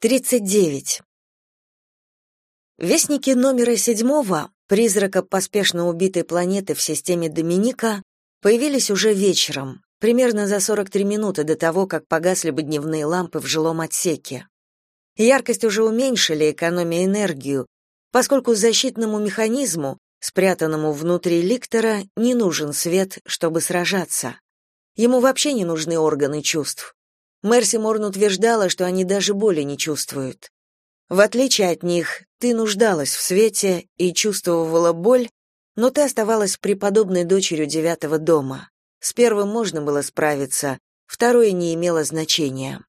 39. Вестники номера седьмого, призрака поспешно убитой планеты в системе Доминика, появились уже вечером, примерно за 43 минуты до того, как погасли бы дневные лампы в жилом отсеке. Яркость уже уменьшили, экономя энергию, поскольку защитному механизму, спрятанному внутри ликтора, не нужен свет, чтобы сражаться. Ему вообще не нужны органы чувств. Мерси Морн утверждала, что они даже боли не чувствуют. В отличие от них, ты нуждалась в свете и чувствовала боль, но ты оставалась преподобной дочерью девятого дома. С первым можно было справиться, второе не имело значения.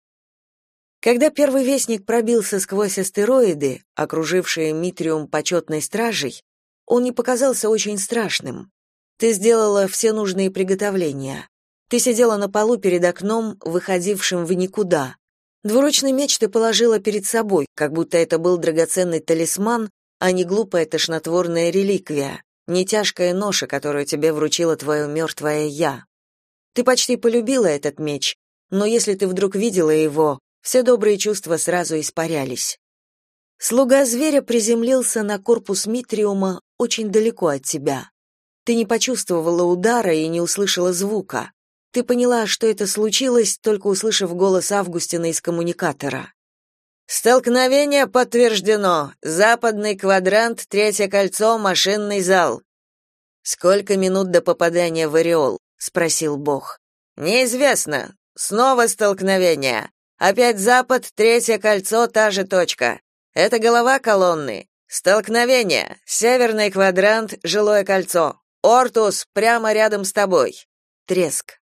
Когда первый вестник пробился сквозь астероиды, окружившие Митриум почетной стражей, он не показался очень страшным. Ты сделала все нужные приготовления. Ты сидела на полу перед окном, выходившим в никуда. Двуручный меч ты положила перед собой, как будто это был драгоценный талисман, а не глупая тошнотворная реликвия, не тяжкая ноша, которую тебе вручила твое мертвое «я». Ты почти полюбила этот меч, но если ты вдруг видела его, все добрые чувства сразу испарялись. Слуга зверя приземлился на корпус Митриума очень далеко от тебя. Ты не почувствовала удара и не услышала звука. Ты поняла, что это случилось, только услышав голос Августина из коммуникатора. Столкновение подтверждено. Западный квадрант, третье кольцо, машинный зал. Сколько минут до попадания в ореол? спросил Бог. Неизвестно. Снова столкновение. Опять запад, третье кольцо, та же точка. Это голова колонны. Столкновение. Северный квадрант, жилое кольцо. Ортус прямо рядом с тобой. Треск.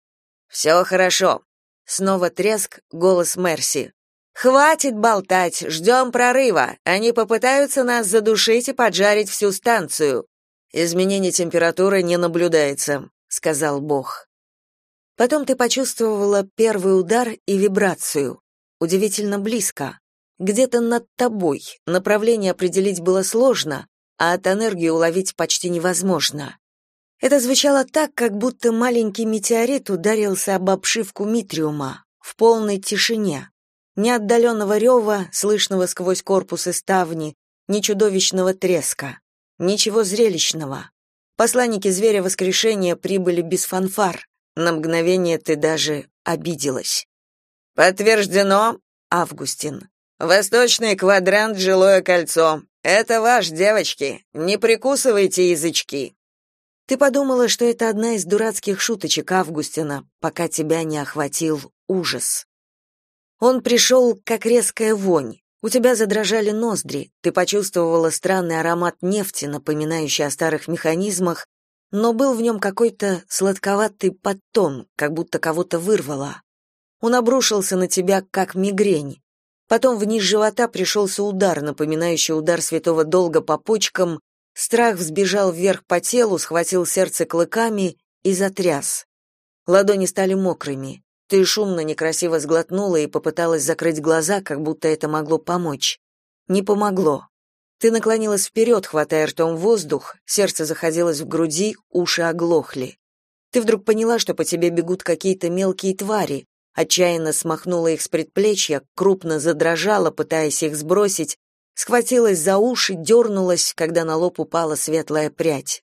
«Все хорошо». Снова треск, голос Мерси. «Хватит болтать, ждем прорыва. Они попытаются нас задушить и поджарить всю станцию». «Изменение температуры не наблюдается», — сказал Бог. Потом ты почувствовала первый удар и вибрацию. Удивительно близко. Где-то над тобой. Направление определить было сложно, а от энергии уловить почти невозможно. Это звучало так, как будто маленький метеорит ударился об обшивку Митриума в полной тишине. Ни отдаленного рева, слышного сквозь корпус и ставни, ни чудовищного треска. Ничего зрелищного. Посланники зверя воскрешения прибыли без фанфар. На мгновение ты даже обиделась. Подтверждено, Августин. Восточный квадрант жилое кольцо. Это ваш, девочки. Не прикусывайте язычки. Ты подумала, что это одна из дурацких шуточек Августина, пока тебя не охватил ужас. Он пришел, как резкая вонь. У тебя задрожали ноздри, ты почувствовала странный аромат нефти, напоминающий о старых механизмах, но был в нем какой-то сладковатый подтон, как будто кого-то вырвало. Он обрушился на тебя, как мигрень. Потом вниз живота пришелся удар, напоминающий удар святого долга по почкам, Страх взбежал вверх по телу, схватил сердце клыками и затряс. Ладони стали мокрыми. Ты шумно, некрасиво сглотнула и попыталась закрыть глаза, как будто это могло помочь. Не помогло. Ты наклонилась вперед, хватая ртом воздух, сердце заходилось в груди, уши оглохли. Ты вдруг поняла, что по тебе бегут какие-то мелкие твари, отчаянно смахнула их с предплечья, крупно задрожала, пытаясь их сбросить, схватилась за уши, дернулась, когда на лоб упала светлая прядь.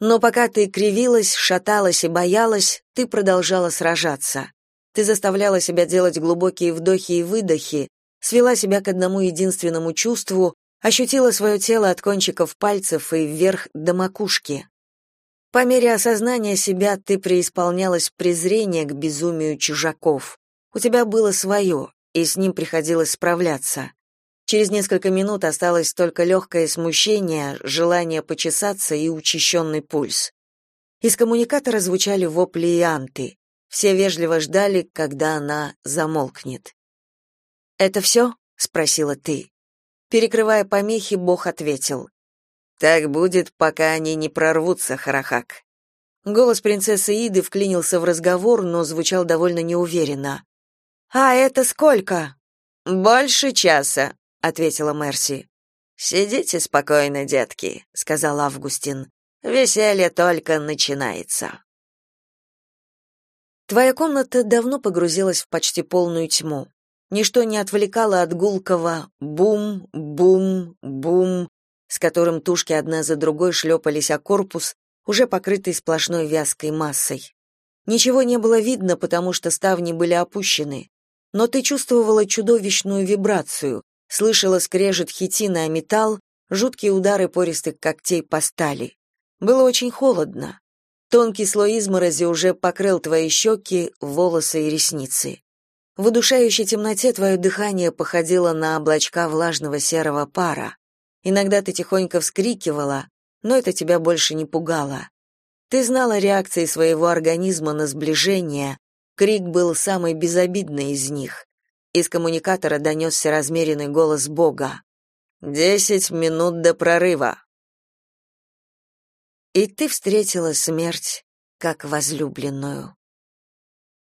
Но пока ты кривилась, шаталась и боялась, ты продолжала сражаться. Ты заставляла себя делать глубокие вдохи и выдохи, свела себя к одному единственному чувству, ощутила свое тело от кончиков пальцев и вверх до макушки. По мере осознания себя ты преисполнялась презрения к безумию чужаков. У тебя было свое, и с ним приходилось справляться. Через несколько минут осталось только легкое смущение, желание почесаться и учащенный пульс. Из коммуникатора звучали вопли и анты. Все вежливо ждали, когда она замолкнет. «Это все?» — спросила ты. Перекрывая помехи, Бог ответил. «Так будет, пока они не прорвутся, Харахак». Голос принцессы Иды вклинился в разговор, но звучал довольно неуверенно. «А это сколько?» «Больше часа», ответила Мерси. Сидите спокойно, детки, сказал Августин. Веселье только начинается. Твоя комната давно погрузилась в почти полную тьму. Ничто не отвлекало от гулкого «бум-бум-бум», с которым тушки одна за другой шлепались о корпус, уже покрытый сплошной вязкой массой. Ничего не было видно, потому что ставни были опущены, но ты чувствовала чудовищную вибрацию, слышала скрежет хитина о металл, жуткие удары пористых когтей по стали. Было очень холодно. Тонкий слой изморози уже покрыл твои щеки, волосы и ресницы. В удушающей темноте твое дыхание походило на облачка влажного серого пара. Иногда ты тихонько вскрикивала, но это тебя больше не пугало. Ты знала реакции своего организма на сближение, крик был самый безобидный из них. Из коммуникатора донесся размеренный голос Бога. «Десять минут до прорыва». И ты встретила смерть как возлюбленную.